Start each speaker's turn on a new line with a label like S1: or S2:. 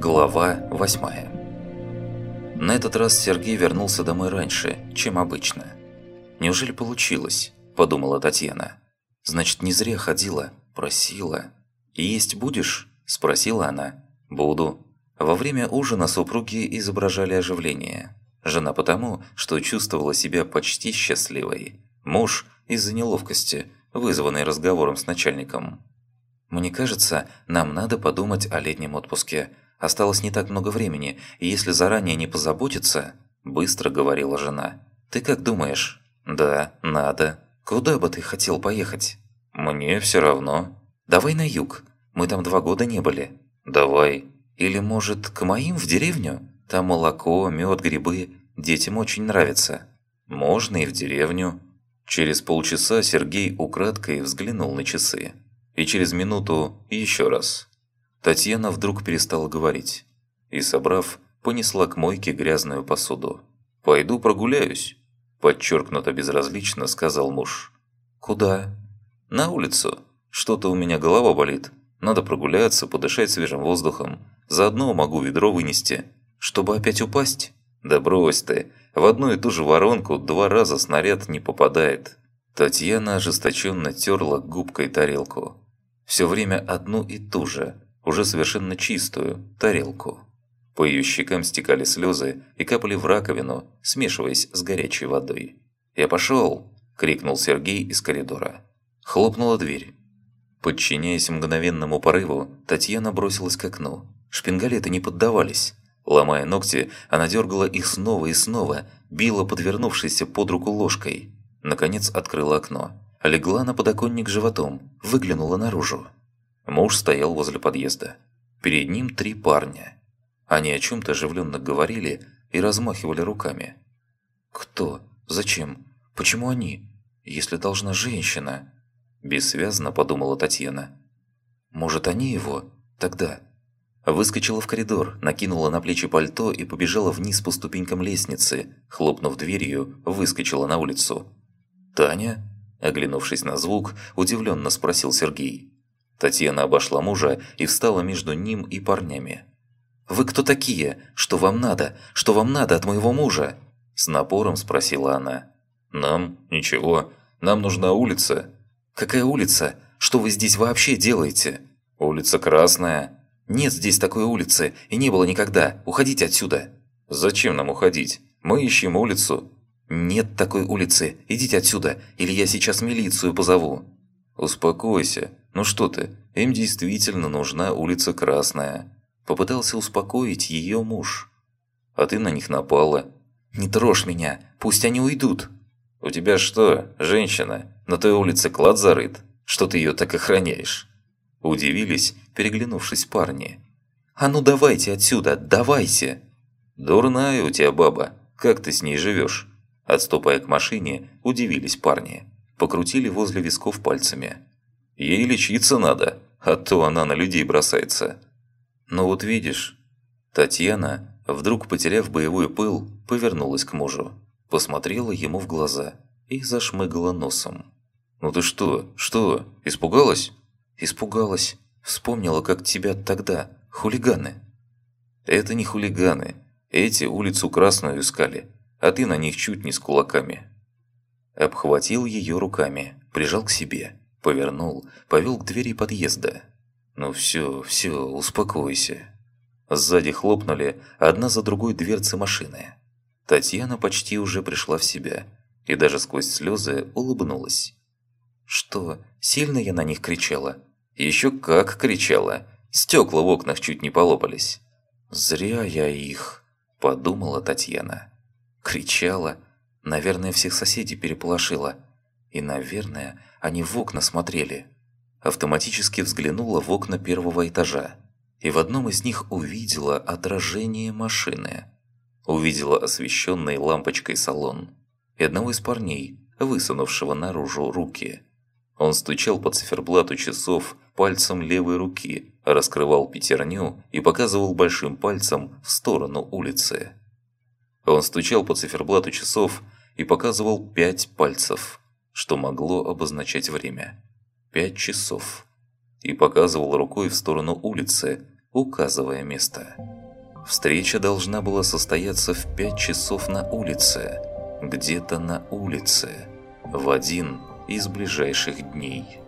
S1: Глава 8 На этот раз Сергей вернулся домой раньше, чем обычно. «Неужели получилось?» – подумала Татьяна. «Значит, не зря ходила, просила». «Есть будешь?» – спросила она. «Буду». Во время ужина супруги изображали оживление. Жена потому, что чувствовала себя почти счастливой. Муж – из-за неловкости, вызванной разговором с начальником. «Мне кажется, нам надо подумать о летнем отпуске», Осталось не так много времени, и если заранее не позаботиться...» Быстро говорила жена. «Ты как думаешь?» «Да, надо. Куда бы ты хотел поехать?» «Мне все равно». «Давай на юг. Мы там два года не были». «Давай». «Или, может, к моим в деревню? Там молоко, мед, грибы. Детям очень нравится». «Можно и в деревню». Через полчаса Сергей украдкой взглянул на часы. И через минуту еще раз. Татьяна вдруг перестала говорить и, собрав, понесла к мойке грязную посуду. «Пойду прогуляюсь», – подчеркнуто безразлично сказал муж. «Куда?» «На улицу. Что-то у меня голова болит. Надо прогуляться, подышать свежим воздухом. Заодно могу ведро вынести. Чтобы опять упасть?» «Да брось ты. В одну и ту же воронку два раза снаряд не попадает». Татьяна ожесточенно терла губкой тарелку. Все время одну и ту же – уже совершенно чистую, тарелку. По ее щекам стекали слезы и капали в раковину, смешиваясь с горячей водой. «Я пошел!» – крикнул Сергей из коридора. Хлопнула дверь. Подчиняясь мгновенному порыву, Татьяна бросилась к окну. Шпингалеты не поддавались. Ломая ногти, она дергала их снова и снова, била подвернувшейся под руку ложкой. Наконец открыла окно. Легла на подоконник животом, выглянула наружу. Муж стоял возле подъезда. Перед ним три парня. Они о чем-то оживленно говорили и размахивали руками. «Кто? Зачем? Почему они? Если должна женщина?» Бессвязно подумала Татьяна. «Может, они его? Тогда...» Выскочила в коридор, накинула на плечи пальто и побежала вниз по ступенькам лестницы. Хлопнув дверью, выскочила на улицу. «Таня?» Оглянувшись на звук, удивленно спросил Сергей. Татьяна обошла мужа и встала между ним и парнями. «Вы кто такие? Что вам надо? Что вам надо от моего мужа?» С напором спросила она. «Нам? Ничего. Нам нужна улица». «Какая улица? Что вы здесь вообще делаете?» «Улица Красная». «Нет здесь такой улицы, и не было никогда. Уходите отсюда». «Зачем нам уходить? Мы ищем улицу». «Нет такой улицы. Идите отсюда, или я сейчас милицию позову». «Успокойся. Ну что ты, им действительно нужна улица Красная». Попытался успокоить ее муж. «А ты на них напала». «Не трожь меня, пусть они уйдут». «У тебя что, женщина, на той улице клад зарыт? Что ты ее так охраняешь?» Удивились, переглянувшись парни. «А ну давайте отсюда, давайте!» «Дурная у тебя баба, как ты с ней живешь?» Отступая к машине, удивились парни покрутили возле висков пальцами. «Ей лечиться надо, а то она на людей бросается». «Ну вот видишь». Татьяна, вдруг потеряв боевой пыл, повернулась к мужу, посмотрела ему в глаза и зашмыгала носом. «Ну ты что? Что? Испугалась?» «Испугалась. Вспомнила, как тебя тогда. Хулиганы». «Это не хулиганы. Эти улицу Красную искали, а ты на них чуть не с кулаками». Обхватил ее руками, прижал к себе, повернул, повел к двери подъезда. «Ну все, все, успокойся». Сзади хлопнули одна за другой дверцы машины. Татьяна почти уже пришла в себя и даже сквозь слезы улыбнулась. «Что, сильно я на них кричала?» «Еще как кричала! Стекла в окнах чуть не полопались!» «Зря я их!» – подумала Татьяна. Кричала, Наверное, всех соседей переполошила. И, наверное, они в окна смотрели. Автоматически взглянула в окна первого этажа. И в одном из них увидела отражение машины. Увидела освещенный лампочкой салон. И одного из парней, высунувшего наружу руки. Он стучал по циферблату часов пальцем левой руки, раскрывал пятерню и показывал большим пальцем в сторону улицы. Он стучал по циферблату часов и показывал пять пальцев, что могло обозначать время. Пять часов. И показывал рукой в сторону улицы, указывая место. Встреча должна была состояться в 5 часов на улице, где-то на улице, в один из ближайших дней.